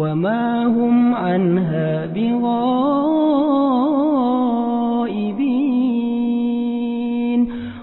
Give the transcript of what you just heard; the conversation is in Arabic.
وما هم عنها بغار